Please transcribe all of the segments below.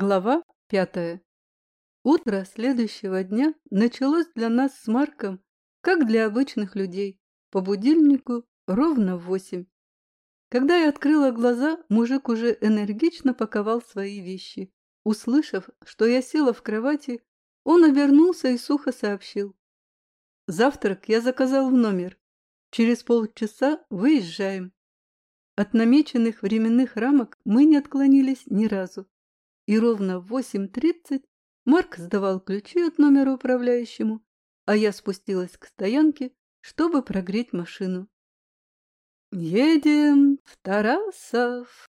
Глава пятая. Утро следующего дня началось для нас с Марком, как для обычных людей, по будильнику ровно в восемь. Когда я открыла глаза, мужик уже энергично паковал свои вещи. Услышав, что я села в кровати, он обернулся и сухо сообщил. «Завтрак я заказал в номер. Через полчаса выезжаем». От намеченных временных рамок мы не отклонились ни разу и ровно в 8.30 Марк сдавал ключи от номера управляющему, а я спустилась к стоянке, чтобы прогреть машину. «Едем в Тарасов!»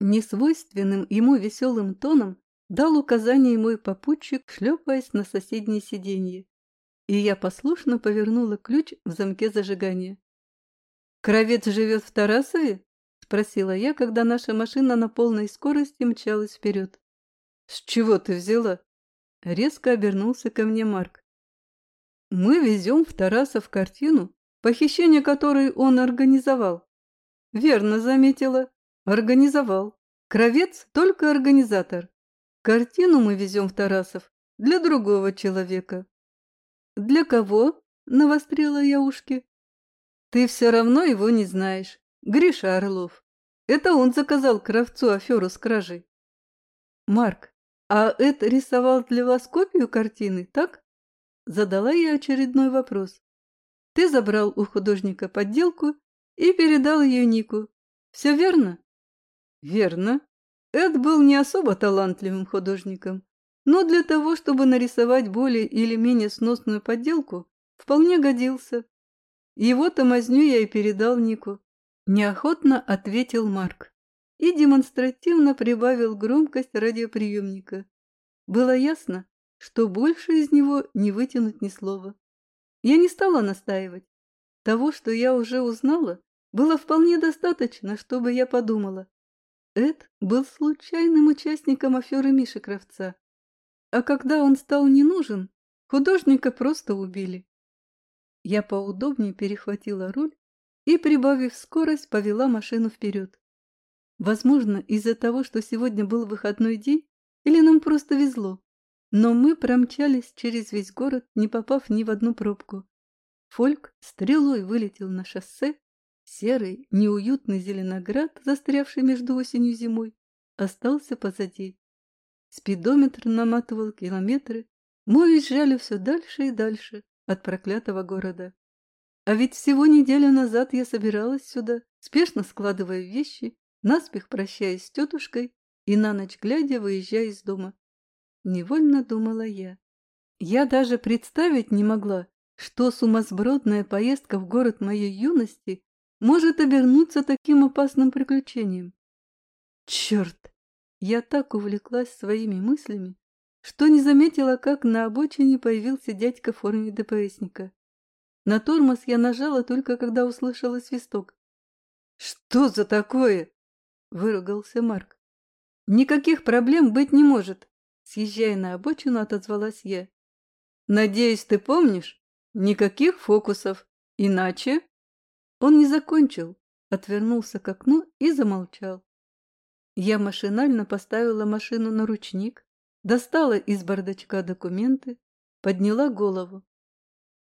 Несвойственным ему веселым тоном дал указание мой попутчик, шлепаясь на соседнее сиденье, и я послушно повернула ключ в замке зажигания. «Кровец живет в Тарасове?» – спросила я, когда наша машина на полной скорости мчалась вперед. «С чего ты взяла?» Резко обернулся ко мне Марк. «Мы везем в Тарасов картину, похищение которой он организовал». «Верно заметила. Организовал. Кровец – только организатор. Картину мы везем в Тарасов для другого человека». «Для кого?» – навострила я ушки. «Ты все равно его не знаешь. Гриша Орлов. Это он заказал Кравцу аферу с кражей». «Марк, «А это рисовал для вас копию картины, так?» Задала я очередной вопрос. «Ты забрал у художника подделку и передал ее Нику. Все верно?» «Верно. Эд был не особо талантливым художником, но для того, чтобы нарисовать более или менее сносную подделку, вполне годился. Его-то мазню я и передал Нику. Неохотно ответил Марк и демонстративно прибавил громкость радиоприемника. Было ясно, что больше из него не вытянуть ни слова. Я не стала настаивать. Того, что я уже узнала, было вполне достаточно, чтобы я подумала. Эд был случайным участником аферы Миши Кравца. А когда он стал не нужен, художника просто убили. Я поудобнее перехватила руль и, прибавив скорость, повела машину вперед. Возможно, из-за того, что сегодня был выходной день, или нам просто везло. Но мы промчались через весь город, не попав ни в одну пробку. Фольк стрелой вылетел на шоссе, серый, неуютный зеленоград, застрявший между осенью и зимой, остался позади. Спидометр наматывал километры, мы уезжали все дальше и дальше от проклятого города. А ведь всего неделю назад я собиралась сюда, спешно складывая вещи наспех прощаясь с тетушкой и на ночь глядя выезжая из дома. Невольно думала я. Я даже представить не могла, что сумасбродная поездка в город моей юности может обернуться таким опасным приключением. Черт! Я так увлеклась своими мыслями, что не заметила, как на обочине появился дядька в форме ДПСника. На тормоз я нажала только когда услышала свисток. «Что за такое?» — выругался Марк. «Никаких проблем быть не может», — съезжая на обочину, отозвалась я. «Надеюсь, ты помнишь? Никаких фокусов. Иначе...» Он не закончил, отвернулся к окну и замолчал. Я машинально поставила машину на ручник, достала из бардачка документы, подняла голову.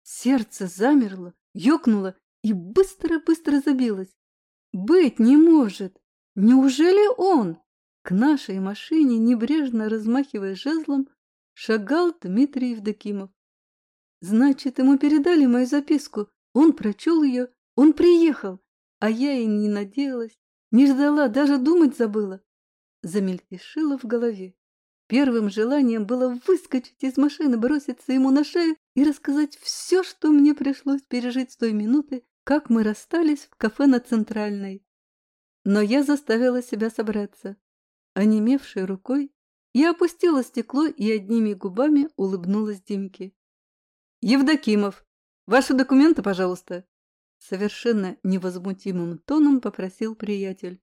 Сердце замерло, ёкнуло и быстро-быстро забилось. «Быть не может! Неужели он? К нашей машине, небрежно размахивая жезлом, шагал Дмитрий Евдокимов. Значит, ему передали мою записку. Он прочел ее, он приехал. А я и не надеялась, не ждала, даже думать забыла. Замельтешило в голове. Первым желанием было выскочить из машины, броситься ему на шею и рассказать все, что мне пришлось пережить с той минуты, как мы расстались в кафе на Центральной. Но я заставила себя собраться. Онемевшей рукой я опустила стекло и одними губами улыбнулась Димке. «Евдокимов, ваши документы, пожалуйста!» Совершенно невозмутимым тоном попросил приятель.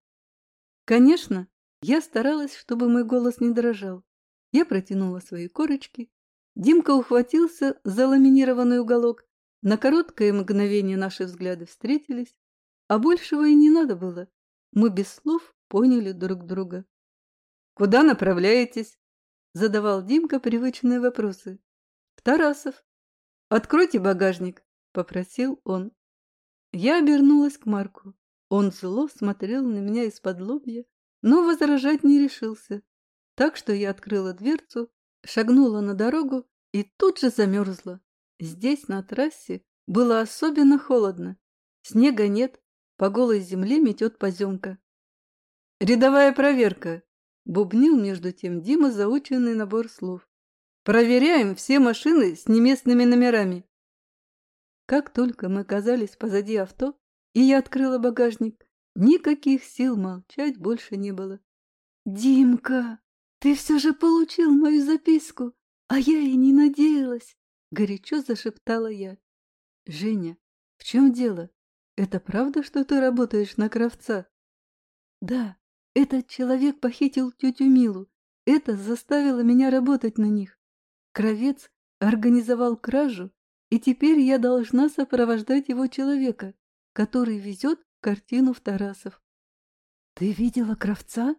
Конечно, я старалась, чтобы мой голос не дрожал. Я протянула свои корочки. Димка ухватился за ламинированный уголок. На короткое мгновение наши взгляды встретились, а большего и не надо было. Мы без слов поняли друг друга. «Куда направляетесь?» задавал Димка привычные вопросы. «В Тарасов». «Откройте багажник», — попросил он. Я обернулась к Марку. Он зло смотрел на меня из-под лобья, но возражать не решился. Так что я открыла дверцу, шагнула на дорогу и тут же замерзла. Здесь, на трассе, было особенно холодно. Снега нет, по голой земле метет поземка. «Рядовая проверка!» — бубнил между тем Дима заученный набор слов. «Проверяем все машины с неместными номерами!» Как только мы оказались позади авто, и я открыла багажник, никаких сил молчать больше не было. «Димка, ты все же получил мою записку, а я и не надеялась!» — горячо зашептала я. «Женя, в чем дело? Это правда, что ты работаешь на Кравца?» «Да, этот человек похитил тетю Милу. Это заставило меня работать на них. Кровец организовал кражу, и теперь я должна сопровождать его человека, который везет картину в Тарасов. Ты видела Кравца?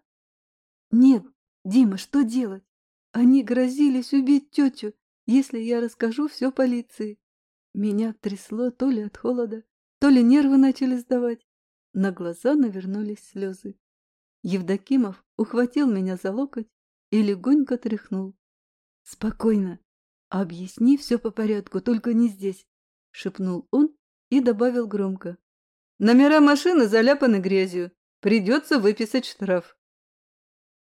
Нет, Дима, что делать? Они грозились убить тетю, если я расскажу все полиции. Меня трясло то ли от холода, то ли нервы начали сдавать. На глаза навернулись слезы. Евдокимов ухватил меня за локоть и легонько тряхнул. «Спокойно. Объясни все по порядку, только не здесь», — шепнул он и добавил громко. «Номера машины заляпаны грязью. Придется выписать штраф».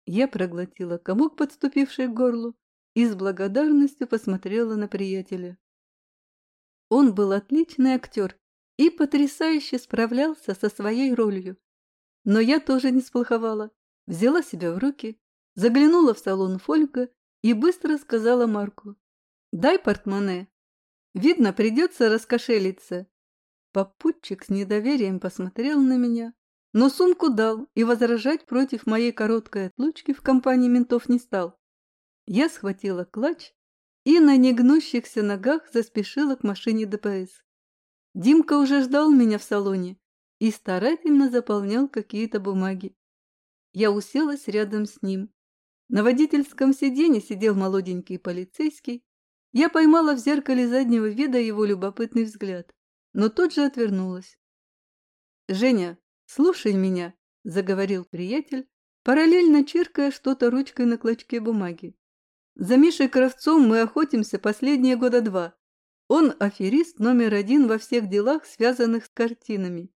Я проглотила комок, подступивший к горлу, и с благодарностью посмотрела на приятеля. Он был отличный актер и потрясающе справлялся со своей ролью. Но я тоже не сплоховала, взяла себя в руки, заглянула в салон Фольга и быстро сказала Марку. «Дай портмоне. Видно, придется раскошелиться». Попутчик с недоверием посмотрел на меня, но сумку дал и возражать против моей короткой отлучки в компании ментов не стал. Я схватила клатч и на негнущихся ногах заспешила к машине ДПС. Димка уже ждал меня в салоне и старательно заполнял какие-то бумаги. Я уселась рядом с ним. На водительском сиденье сидел молоденький полицейский. Я поймала в зеркале заднего вида его любопытный взгляд, но тут же отвернулась. «Женя, слушай меня», — заговорил приятель, параллельно чиркая что-то ручкой на клочке бумаги. «За Мишей Кравцом мы охотимся последние года два. Он аферист номер один во всех делах, связанных с картинами.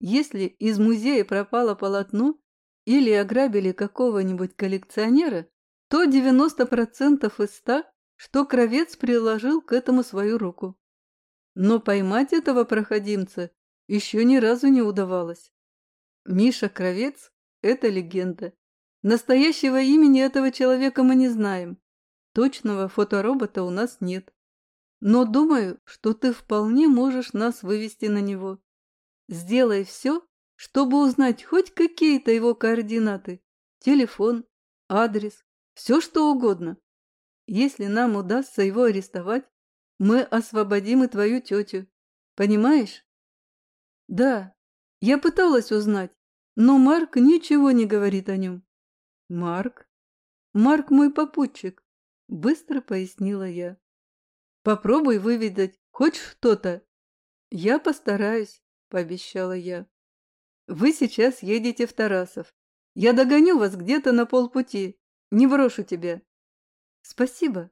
Если из музея пропало полотно или ограбили какого-нибудь коллекционера, то 90% из 100, что кровец приложил к этому свою руку. Но поймать этого проходимца еще ни разу не удавалось. Миша Кровец – это легенда. Настоящего имени этого человека мы не знаем. Точного фоторобота у нас нет. Но думаю, что ты вполне можешь нас вывести на него. Сделай все, чтобы узнать хоть какие-то его координаты. Телефон, адрес, все что угодно. Если нам удастся его арестовать, мы освободим и твою тетю. Понимаешь? Да, я пыталась узнать, но Марк ничего не говорит о нем. Марк? Марк мой попутчик, быстро пояснила я. Попробуй выведать хоть что-то. Я постараюсь, пообещала я. Вы сейчас едете в Тарасов. Я догоню вас где-то на полпути. Не брошу тебя. Спасибо.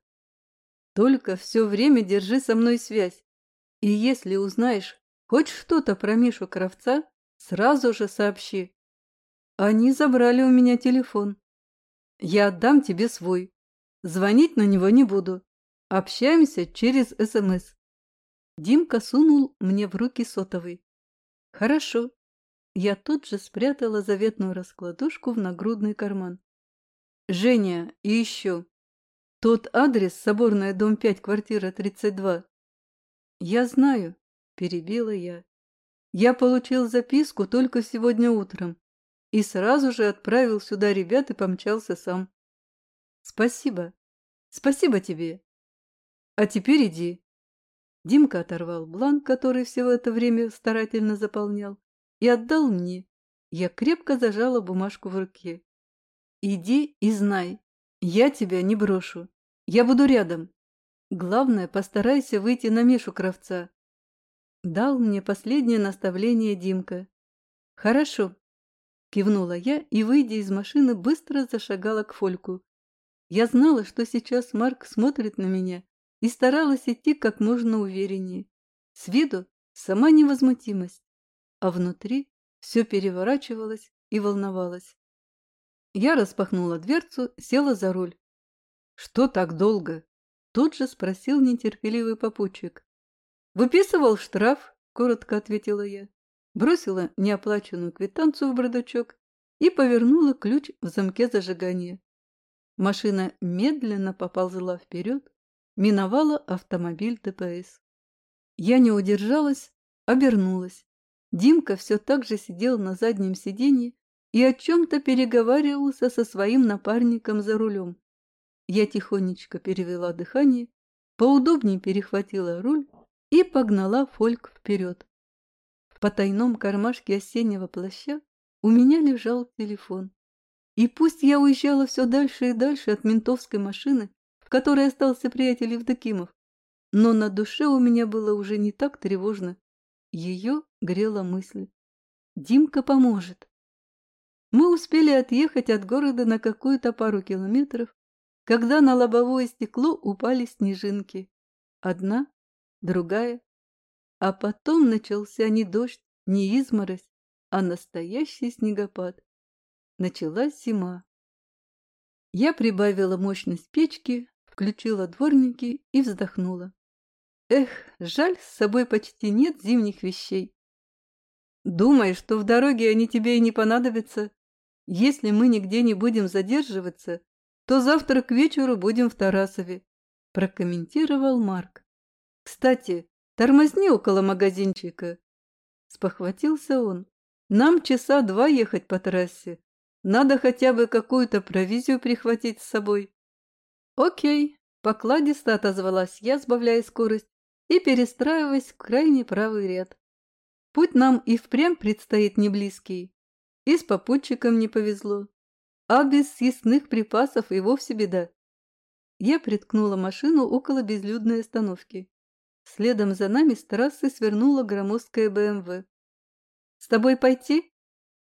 Только все время держи со мной связь. И если узнаешь хоть что-то про Мишу Кравца, сразу же сообщи. Они забрали у меня телефон. Я отдам тебе свой. Звонить на него не буду. Общаемся через СМС. Димка сунул мне в руки сотовый. Хорошо. Я тут же спрятала заветную раскладушку в нагрудный карман. Женя, и еще. Тот адрес, Соборная, дом 5, квартира 32. Я знаю, перебила я. Я получил записку только сегодня утром и сразу же отправил сюда ребят и помчался сам. Спасибо. Спасибо тебе. А теперь иди. Димка оторвал бланк, который все это время старательно заполнял, и отдал мне. Я крепко зажала бумажку в руке. Иди и знай, Я тебя не брошу. Я буду рядом. Главное, постарайся выйти на Мишу Кравца. Дал мне последнее наставление Димка. Хорошо. Кивнула я и, выйдя из машины, быстро зашагала к Фольку. Я знала, что сейчас Марк смотрит на меня и старалась идти как можно увереннее. С виду сама невозмутимость, а внутри все переворачивалось и волновалось. Я распахнула дверцу, села за руль. «Что так долго?» Тут же спросил нетерпеливый попутчик. «Выписывал штраф», — коротко ответила я. Бросила неоплаченную квитанцию в бардачок и повернула ключ в замке зажигания. Машина медленно поползла вперед, миновала автомобиль ДПС. Я не удержалась, обернулась. Димка все так же сидел на заднем сиденье и о чем-то переговаривался со своим напарником за рулем. Я тихонечко перевела дыхание, поудобнее перехватила руль и погнала фольк вперед. В потайном кармашке осеннего плаща у меня лежал телефон. И пусть я уезжала все дальше и дальше от ментовской машины, в которой остался приятель Евдокимов, но на душе у меня было уже не так тревожно. Ее грела мысль. Димка поможет. Мы успели отъехать от города на какую-то пару километров, когда на лобовое стекло упали снежинки. Одна, другая. А потом начался не дождь, не изморозь, а настоящий снегопад. Началась зима. Я прибавила мощность печки, включила дворники и вздохнула. Эх, жаль, с собой почти нет зимних вещей. Думаешь, что в дороге они тебе и не понадобятся? Если мы нигде не будем задерживаться, то завтра к вечеру будем в Тарасове, прокомментировал Марк. Кстати, тормозни около магазинчика. Спохватился он. Нам часа два ехать по трассе, надо хотя бы какую-то провизию прихватить с собой. Окей, покладисто отозвалась я, сбавляя скорость и перестраиваясь в крайне правый ряд. Путь нам и впрямь предстоит не близкий. И с попутчиком не повезло. А без съестных припасов и вовсе беда. Я приткнула машину около безлюдной остановки. Следом за нами с трассы свернула громоздкая БМВ. «С тобой пойти?»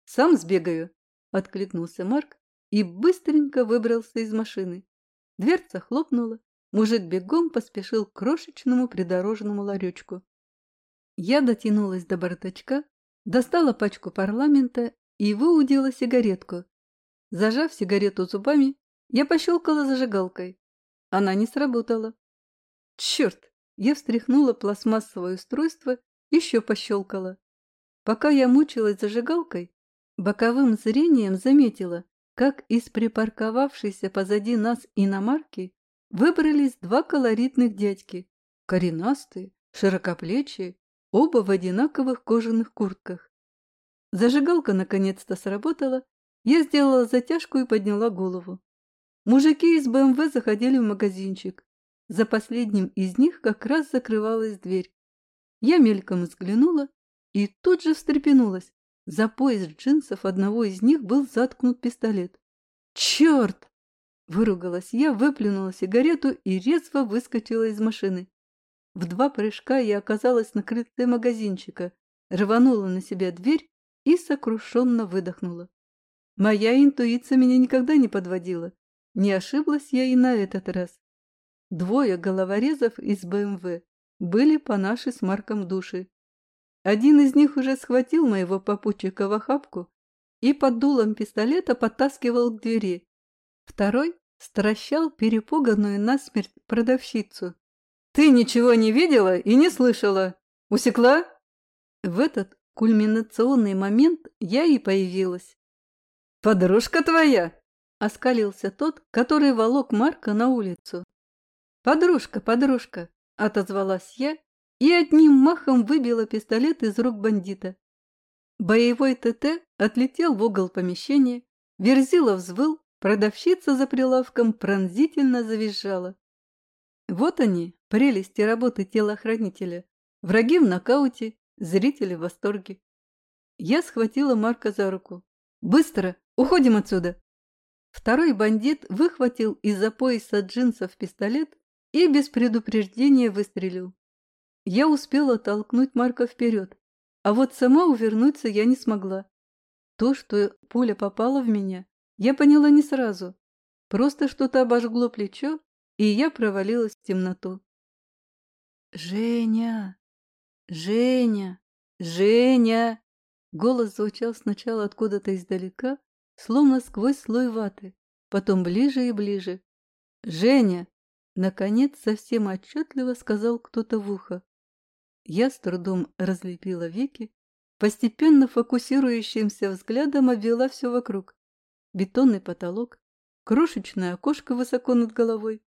«Сам сбегаю», Откликнулся Марк и быстренько выбрался из машины. Дверца хлопнула. Мужик бегом поспешил к крошечному придорожному ларечку. Я дотянулась до бардачка, достала пачку парламента и выудила сигаретку. Зажав сигарету зубами, я пощелкала зажигалкой. Она не сработала. Черт! Я встряхнула пластмассовое устройство, еще пощелкала. Пока я мучилась зажигалкой, Боковым зрением заметила, как из припарковавшейся позади нас иномарки выбрались два колоритных дядьки, коренастые, широкоплечие, оба в одинаковых кожаных куртках. Зажигалка наконец-то сработала, я сделала затяжку и подняла голову. Мужики из БМВ заходили в магазинчик. За последним из них как раз закрывалась дверь. Я мельком взглянула и тут же встрепенулась. За пояс джинсов одного из них был заткнут пистолет. «Черт!» – выругалась я, выплюнула сигарету и резво выскочила из машины. В два прыжка я оказалась на крыльце магазинчика, рванула на себя дверь и сокрушенно выдохнула. Моя интуиция меня никогда не подводила. Не ошиблась я и на этот раз. Двое головорезов из БМВ были по нашей с Марком души. Один из них уже схватил моего попутчика в охапку и под дулом пистолета подтаскивал к двери. Второй стращал перепуганную насмерть продавщицу. «Ты ничего не видела и не слышала? Усекла?» В этот кульминационный момент я и появилась. «Подружка твоя!» – оскалился тот, который волок Марка на улицу. «Подружка, подружка!» – отозвалась я и одним махом выбила пистолет из рук бандита. Боевой ТТ отлетел в угол помещения, Верзила взвыл, продавщица за прилавком пронзительно завизжала. Вот они, прелести работы телохранителя. Враги в нокауте, зрители в восторге. Я схватила Марка за руку. «Быстро! Уходим отсюда!» Второй бандит выхватил из-за пояса джинсов пистолет и без предупреждения выстрелил. Я успела толкнуть Марка вперед, а вот сама увернуться я не смогла. То, что пуля попала в меня, я поняла не сразу. Просто что-то обожгло плечо, и я провалилась в темноту. «Женя! Женя! Женя!» Голос звучал сначала откуда-то издалека, словно сквозь слой ваты, потом ближе и ближе. «Женя!» Наконец, совсем отчетливо сказал кто-то в ухо. Я с трудом разлепила веки, постепенно фокусирующимся взглядом обвела все вокруг. Бетонный потолок, крошечное окошко высоко над головой,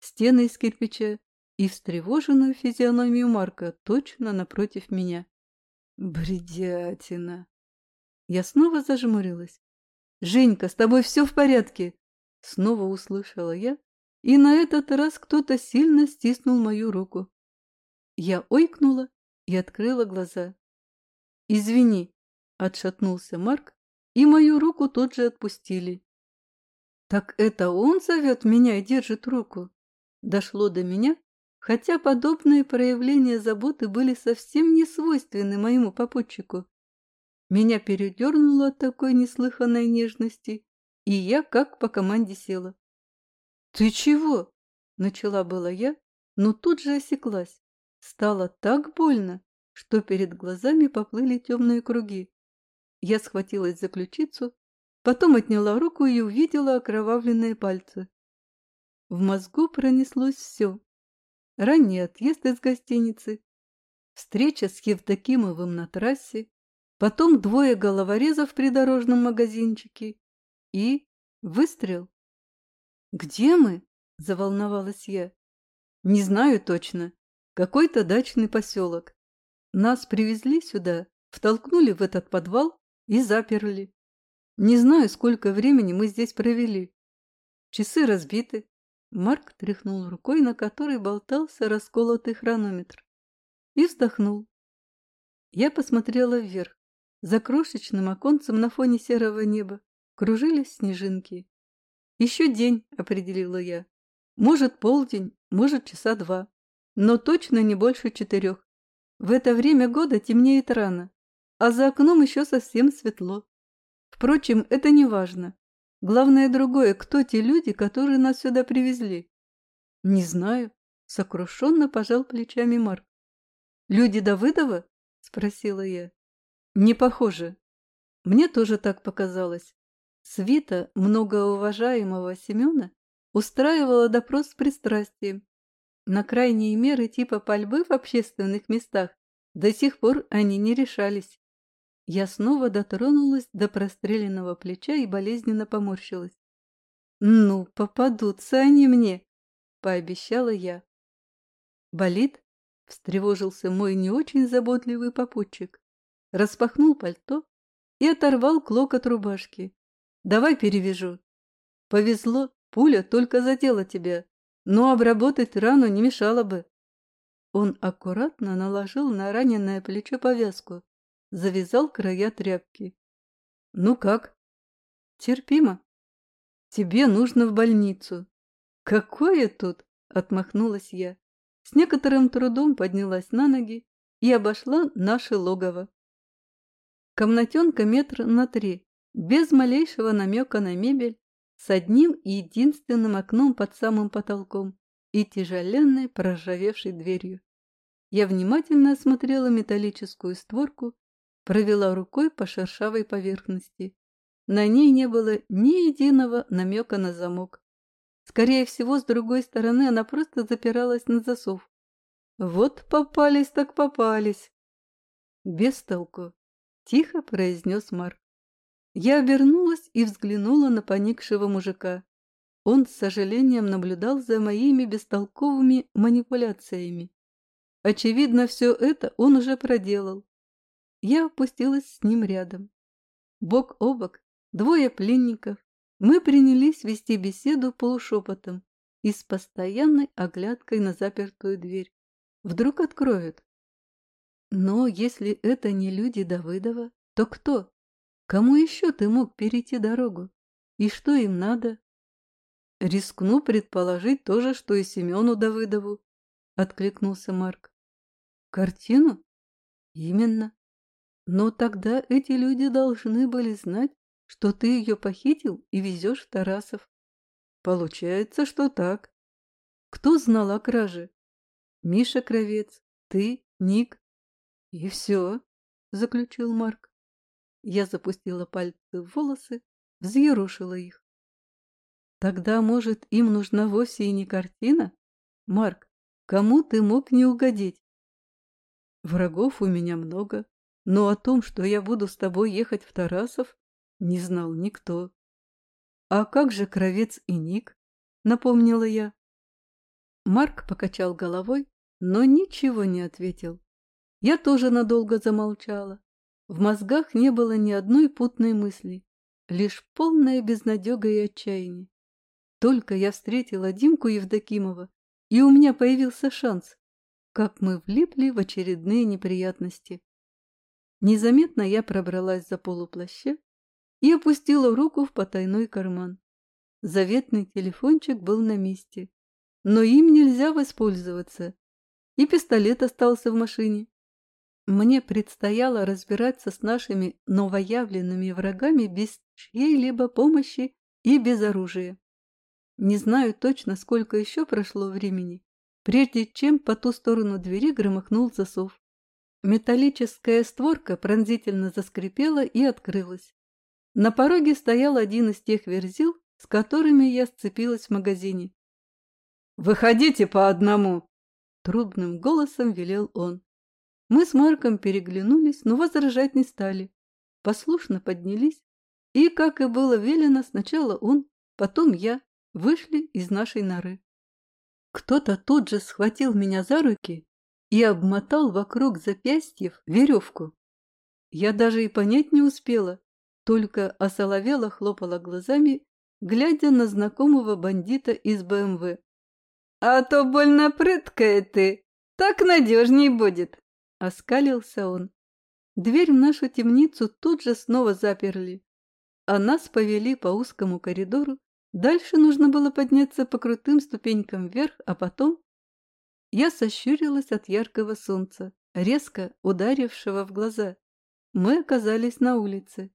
стены из кирпича и встревоженную физиономию Марка точно напротив меня. Бредятина! Я снова зажмурилась. «Женька, с тобой все в порядке?» Снова услышала я, и на этот раз кто-то сильно стиснул мою руку. Я ойкнула и открыла глаза. «Извини», — отшатнулся Марк, и мою руку тут же отпустили. «Так это он зовет меня и держит руку?» Дошло до меня, хотя подобные проявления заботы были совсем не свойственны моему попутчику. Меня передернуло от такой неслыханной нежности, и я как по команде села. «Ты чего?» – начала была я, но тут же осеклась. Стало так больно, что перед глазами поплыли темные круги. Я схватилась за ключицу, потом отняла руку и увидела окровавленные пальцы. В мозгу пронеслось все. Ранний отъезд из гостиницы, встреча с Евдокимовым на трассе, потом двое головорезов в придорожном магазинчике и выстрел. «Где мы?» – заволновалась я. «Не знаю точно. Какой-то дачный поселок. Нас привезли сюда, втолкнули в этот подвал и заперли. Не знаю, сколько времени мы здесь провели. Часы разбиты». Марк тряхнул рукой, на которой болтался расколотый хронометр, и вздохнул. Я посмотрела вверх. За крошечным оконцем на фоне серого неба кружились снежинки. «Еще день», — определила я. «Может, полдень, может, часа два. Но точно не больше четырех. В это время года темнеет рано, а за окном еще совсем светло. Впрочем, это не важно. Главное другое, кто те люди, которые нас сюда привезли?» «Не знаю», — сокрушенно пожал плечами Марк. «Люди Давыдова?» — спросила я. Не похоже. Мне тоже так показалось. Свита многоуважаемого Семена устраивала допрос с пристрастием. На крайние меры типа пальбы в общественных местах до сих пор они не решались. Я снова дотронулась до простреленного плеча и болезненно поморщилась. «Ну, попадутся они мне!» – пообещала я. «Болит?» – встревожился мой не очень заботливый попутчик распахнул пальто и оторвал клок от рубашки. «Давай перевяжу». «Повезло, пуля только задела тебя, но обработать рану не мешало бы». Он аккуратно наложил на раненое плечо повязку, завязал края тряпки. «Ну как?» «Терпимо. Тебе нужно в больницу». «Какое тут?» — отмахнулась я. С некоторым трудом поднялась на ноги и обошла наше логово. Комнатенка метр на три, без малейшего намека на мебель, с одним единственным окном под самым потолком и тяжеленной проржавевшей дверью. Я внимательно осмотрела металлическую створку, провела рукой по шершавой поверхности. На ней не было ни единого намека на замок. Скорее всего, с другой стороны она просто запиралась на засов. Вот попались так попались. Без толку. — тихо произнес Марк. Я обернулась и взглянула на поникшего мужика. Он с сожалением наблюдал за моими бестолковыми манипуляциями. Очевидно, все это он уже проделал. Я опустилась с ним рядом. Бок о бок, двое пленников, мы принялись вести беседу полушепотом и с постоянной оглядкой на запертую дверь. Вдруг откроют. Но если это не люди Давыдова, то кто? Кому еще ты мог перейти дорогу? И что им надо? Рискну предположить то же, что и Семену Давыдову, откликнулся Марк. Картину? Именно. Но тогда эти люди должны были знать, что ты ее похитил и везешь в Тарасов. Получается, что так. Кто знал о краже? Миша Кровец, ты, Ник. И все, заключил Марк. Я запустила пальцы в волосы, взъерошила их. Тогда, может, им нужна вовсе и не картина? Марк, кому ты мог не угодить? Врагов у меня много, но о том, что я буду с тобой ехать в Тарасов, не знал никто. «А как же Кровец и Ник?» — напомнила я. Марк покачал головой, но ничего не ответил. Я тоже надолго замолчала. В мозгах не было ни одной путной мысли, лишь полная безнадега и отчаяние. Только я встретила Димку Евдокимова, и у меня появился шанс, как мы влипли в очередные неприятности. Незаметно я пробралась за полуплаще и опустила руку в потайной карман. Заветный телефончик был на месте, но им нельзя воспользоваться, и пистолет остался в машине. Мне предстояло разбираться с нашими новоявленными врагами без чьей-либо помощи и без оружия. Не знаю точно, сколько еще прошло времени, прежде чем по ту сторону двери громыхнул засов. Металлическая створка пронзительно заскрипела и открылась. На пороге стоял один из тех верзил, с которыми я сцепилась в магазине. «Выходите по одному!» — трубным голосом велел он. Мы с Марком переглянулись, но возражать не стали. Послушно поднялись, и, как и было велено, сначала он, потом я, вышли из нашей норы. Кто-то тут же схватил меня за руки и обмотал вокруг запястьев веревку. Я даже и понять не успела, только осоловела хлопала глазами, глядя на знакомого бандита из БМВ. «А то больно прыткая ты, так надежней будет!» — оскалился он. Дверь в нашу темницу тут же снова заперли, а нас повели по узкому коридору. Дальше нужно было подняться по крутым ступенькам вверх, а потом я сощурилась от яркого солнца, резко ударившего в глаза. Мы оказались на улице.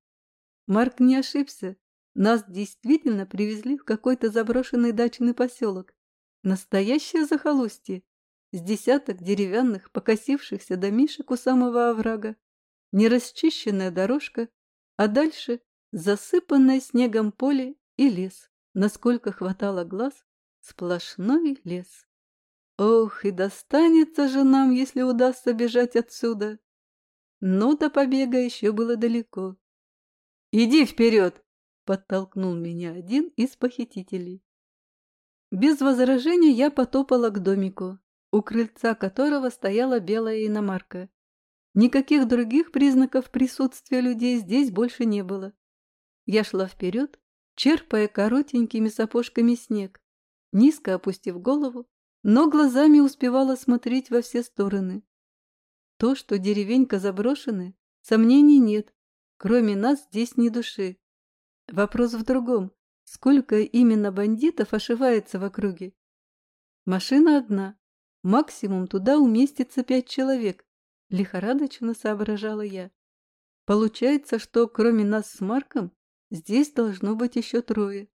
Марк не ошибся. Нас действительно привезли в какой-то заброшенный дачный поселок. Настоящее захолустье. С десяток деревянных, покосившихся домишек у самого оврага. Нерасчищенная дорожка, а дальше засыпанное снегом поле и лес. Насколько хватало глаз, сплошной лес. Ох, и достанется же нам, если удастся бежать отсюда. Но до побега еще было далеко. «Иди вперед!» — подтолкнул меня один из похитителей. Без возражения я потопала к домику, у крыльца которого стояла белая иномарка. Никаких других признаков присутствия людей здесь больше не было. Я шла вперед, черпая коротенькими сапожками снег, низко опустив голову но глазами успевала смотреть во все стороны. То, что деревенька заброшена, сомнений нет. Кроме нас здесь ни души. Вопрос в другом. Сколько именно бандитов ошивается в округе? Машина одна. Максимум туда уместится пять человек. Лихорадочно соображала я. Получается, что кроме нас с Марком здесь должно быть еще трое.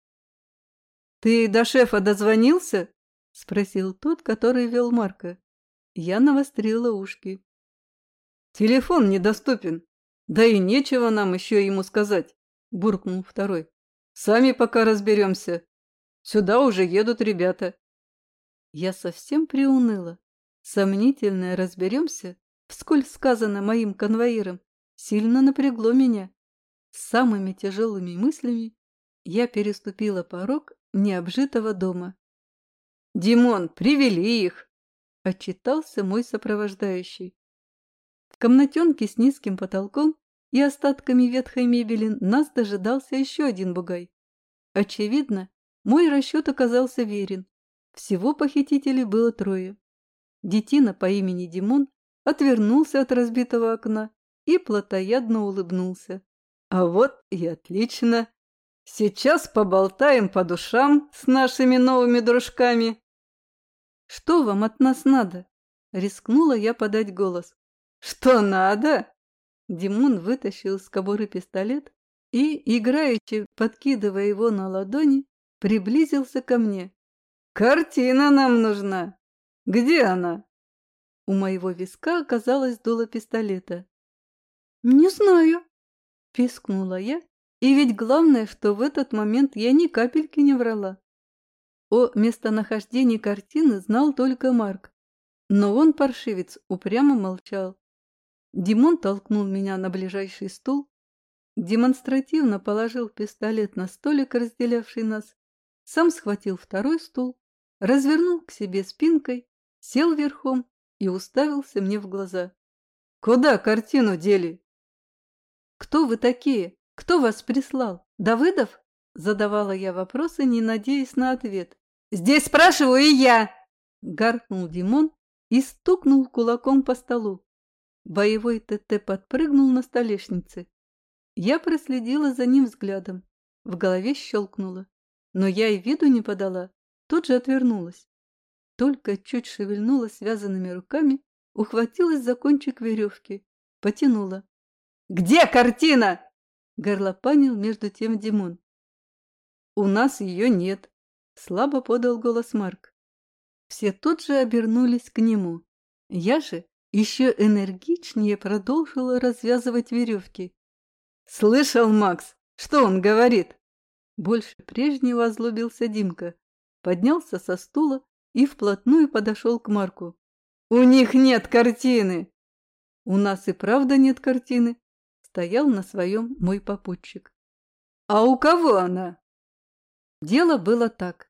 «Ты до шефа дозвонился?» — спросил тот, который вел Марка. Я навострила ушки. «Телефон недоступен. Да и нечего нам еще ему сказать», — буркнул второй. «Сами пока разберемся. Сюда уже едут ребята». Я совсем приуныла. Сомнительное «разберемся», вскользь сказано моим конвоиром, сильно напрягло меня. С самыми тяжелыми мыслями я переступила порог необжитого дома. «Димон, привели их!» – отчитался мой сопровождающий. В комнатенке с низким потолком и остатками ветхой мебели нас дожидался еще один бугай. Очевидно, мой расчет оказался верен. Всего похитителей было трое. Детина по имени Димон отвернулся от разбитого окна и плотоядно улыбнулся. «А вот и отлично! Сейчас поболтаем по душам с нашими новыми дружками. Что вам от нас надо? Рискнула я подать голос. Что надо? Димон вытащил из кобуры пистолет и, играючи, подкидывая его на ладони, приблизился ко мне. «Картина нам нужна! Где она?» У моего виска оказалось дуло пистолета. «Не знаю», — пискнула я, и ведь главное, что в этот момент я ни капельки не врала. О местонахождении картины знал только Марк, но он, паршивец, упрямо молчал. Димон толкнул меня на ближайший стул, демонстративно положил пистолет на столик, разделявший нас, сам схватил второй стул, развернул к себе спинкой, сел верхом и уставился мне в глаза. «Куда картину дели?» «Кто вы такие? Кто вас прислал? Давыдов?» Задавала я вопросы, не надеясь на ответ. «Здесь спрашиваю и я!» Гаркнул Димон и стукнул кулаком по столу. Боевой ТТ подпрыгнул на столешнице. Я проследила за ним взглядом. В голове щелкнуло. Но я и виду не подала, тут же отвернулась. Только чуть шевельнула связанными руками, ухватилась за кончик веревки, потянула. «Где картина?» — горлопанил между тем Димон. «У нас ее нет», — слабо подал голос Марк. Все тут же обернулись к нему. Я же еще энергичнее продолжила развязывать веревки. «Слышал, Макс, что он говорит?» Больше прежнего озлобился Димка, поднялся со стула и вплотную подошел к Марку. «У них нет картины!» «У нас и правда нет картины», — стоял на своем мой попутчик. «А у кого она?» Дело было так.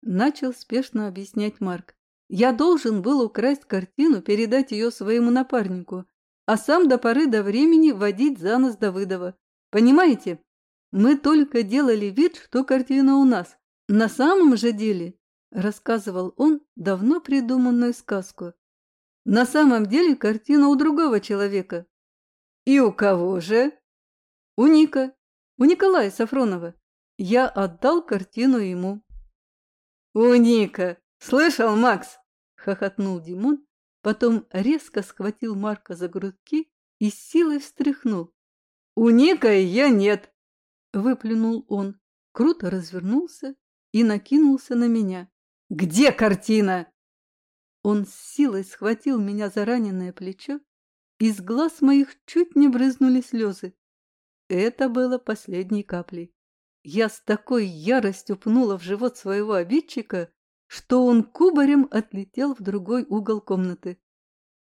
Начал спешно объяснять Марк. Я должен был украсть картину, передать ее своему напарнику, а сам до поры до времени водить за нос Давыдова. Понимаете? Мы только делали вид, что картина у нас. На самом же деле, рассказывал он давно придуманную сказку, на самом деле картина у другого человека. И у кого же? У Ника, у Николая Сафронова. Я отдал картину ему. У Ника! Слышал, Макс? Хохотнул Димон, потом резко схватил Марка за грудки и силой встряхнул. У Ника ее нет. Выплюнул он, круто развернулся и накинулся на меня. «Где картина?» Он с силой схватил меня за раненое плечо, из глаз моих чуть не брызнули слезы. Это было последней каплей. Я с такой яростью пнула в живот своего обидчика, что он кубарем отлетел в другой угол комнаты.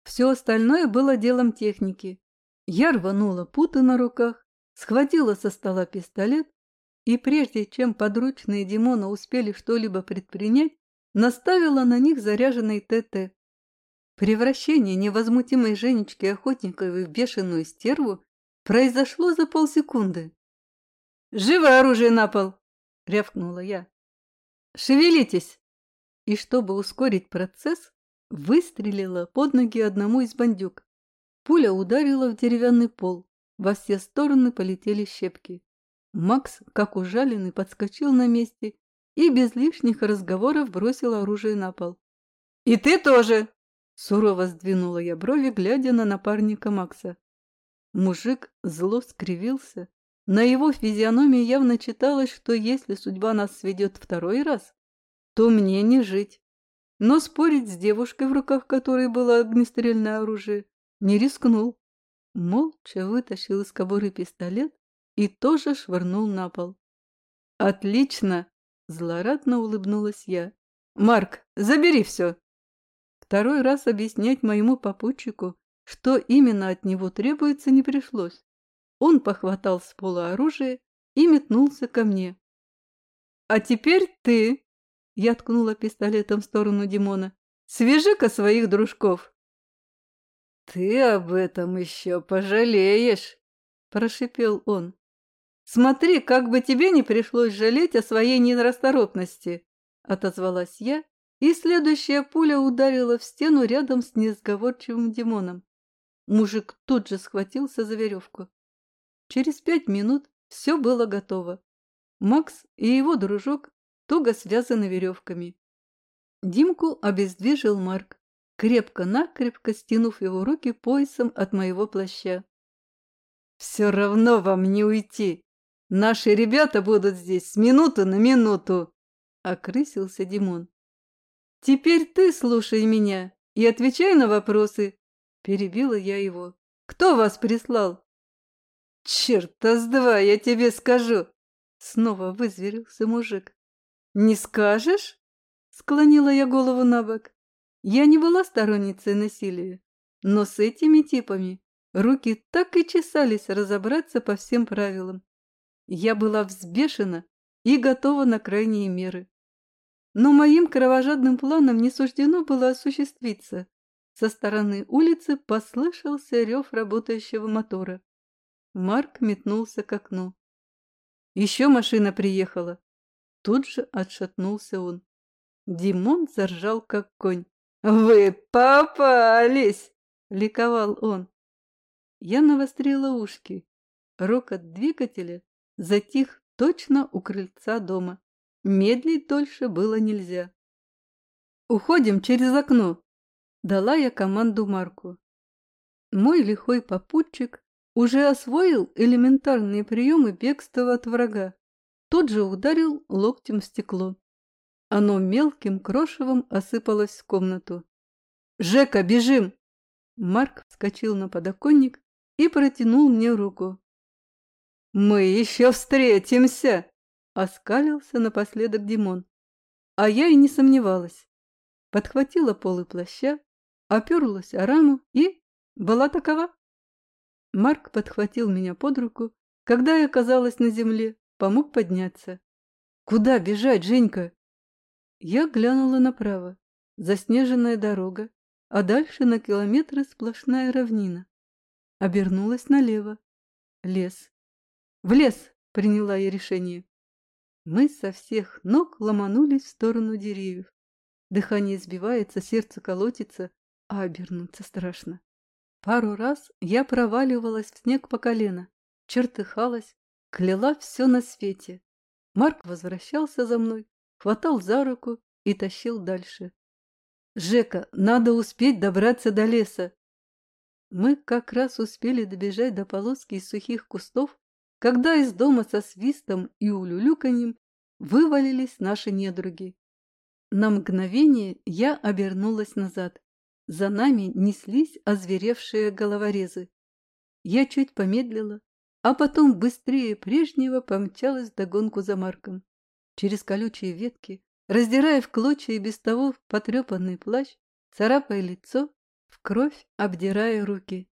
Все остальное было делом техники. Я рванула путы на руках, схватила со стола пистолет и, прежде чем подручные Димона успели что-либо предпринять, наставила на них заряженный ТТ. Превращение невозмутимой Женечки Охотниковой в бешеную стерву произошло за полсекунды. «Живо оружие на пол!» — рявкнула я. «Шевелитесь!» И чтобы ускорить процесс, выстрелила под ноги одному из бандюк. Пуля ударила в деревянный пол. Во все стороны полетели щепки. Макс, как ужаленный, подскочил на месте и без лишних разговоров бросил оружие на пол. «И ты тоже!» – сурово сдвинула я брови, глядя на напарника Макса. Мужик зло скривился. На его физиономии явно читалось, что если судьба нас сведет второй раз, то мне не жить. Но спорить с девушкой, в руках которой было огнестрельное оружие, не рискнул молча вытащил из кобуры пистолет и тоже швырнул на пол. «Отлично!» – злорадно улыбнулась я. «Марк, забери все!» Второй раз объяснять моему попутчику, что именно от него требуется, не пришлось. Он похватал с пола оружие и метнулся ко мне. «А теперь ты!» – я ткнула пистолетом в сторону Димона. «Свяжи-ка своих дружков!» «Ты об этом еще пожалеешь!» – прошипел он. «Смотри, как бы тебе не пришлось жалеть о своей нерасторопности!» – отозвалась я, и следующая пуля ударила в стену рядом с несговорчивым Димоном. Мужик тут же схватился за веревку. Через пять минут все было готово. Макс и его дружок туго связаны веревками. Димку обездвижил Марк, крепко-накрепко стянув его руки поясом от моего плаща. «Все равно вам не уйти! Наши ребята будут здесь с минуты на минуту!» — окрысился Димон. «Теперь ты слушай меня и отвечай на вопросы!» — перебила я его. «Кто вас прислал?» «Черта с два, я тебе скажу!» — снова вызверился мужик. «Не скажешь?» — склонила я голову на бок. Я не была сторонницей насилия, но с этими типами руки так и чесались разобраться по всем правилам. Я была взбешена и готова на крайние меры. Но моим кровожадным планам не суждено было осуществиться. Со стороны улицы послышался рев работающего мотора. Марк метнулся к окну. Еще машина приехала. Тут же отшатнулся он. Димон заржал, как конь. «Вы попались!» — ликовал он. Я навострила ушки. Рокот двигателя затих точно у крыльца дома. Медлить дольше было нельзя. «Уходим через окно!» — дала я команду Марку. Мой лихой попутчик уже освоил элементарные приемы бегства от врага. Тот же ударил локтем в стекло. Оно мелким крошевом осыпалось в комнату. «Жека, бежим!» Марк вскочил на подоконник и протянул мне руку. «Мы еще встретимся!» — оскалился напоследок Димон. А я и не сомневалась. Подхватила полы плаща, оперлась о раму и была такова. Марк подхватил меня под руку, когда я оказалась на земле, помог подняться. «Куда бежать, Женька?» Я глянула направо. Заснеженная дорога, а дальше на километры сплошная равнина. Обернулась налево. Лес. В лес приняла я решение. Мы со всех ног ломанулись в сторону деревьев. Дыхание сбивается, сердце колотится, а обернуться страшно. Пару раз я проваливалась в снег по колено, чертыхалась, кляла все на свете. Марк возвращался за мной, хватал за руку и тащил дальше. «Жека, надо успеть добраться до леса!» Мы как раз успели добежать до полоски из сухих кустов, когда из дома со свистом и улюлюканьем вывалились наши недруги. На мгновение я обернулась назад. За нами неслись озверевшие головорезы. Я чуть помедлила, а потом быстрее прежнего помчалась догонку за Марком. Через колючие ветки, раздирая в клочья и без того потрепанный плащ, царапая лицо, в кровь обдирая руки.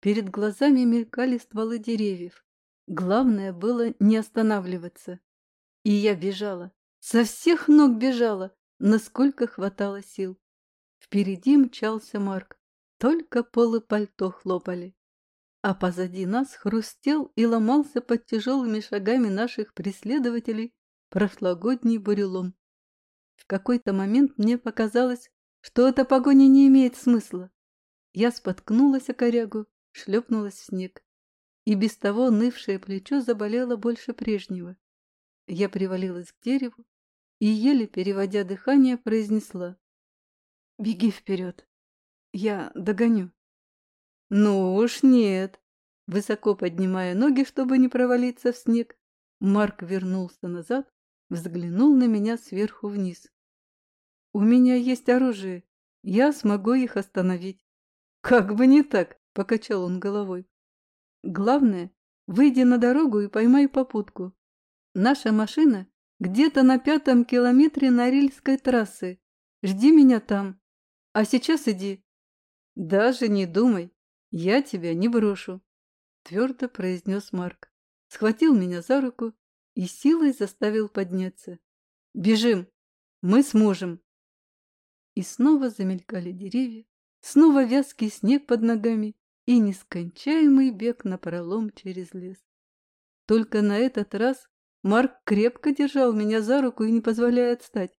Перед глазами мелькали стволы деревьев. Главное было не останавливаться. И я бежала, со всех ног бежала, насколько хватало сил. Впереди мчался Марк, только полы пальто хлопали. А позади нас хрустел и ломался под тяжелыми шагами наших преследователей прошлогодний бурелом. В какой-то момент мне показалось, что эта погоня не имеет смысла. Я споткнулась о корягу, шлепнулась в снег. И без того нывшее плечо заболело больше прежнего. Я привалилась к дереву и, еле переводя дыхание, произнесла. Беги вперед. Я догоню. Ну уж нет. Высоко поднимая ноги, чтобы не провалиться в снег, Марк вернулся назад, взглянул на меня сверху вниз. У меня есть оружие. Я смогу их остановить. Как бы не так, покачал он головой. Главное, выйди на дорогу и поймай попутку. Наша машина где-то на пятом километре Норильской трассы. Жди меня там. А сейчас иди. Даже не думай, я тебя не брошу, твердо произнес Марк. Схватил меня за руку и силой заставил подняться. Бежим, мы сможем. И снова замелькали деревья, снова вязкий снег под ногами и нескончаемый бег на пролом через лес. Только на этот раз Марк крепко держал меня за руку и не позволяя отстать.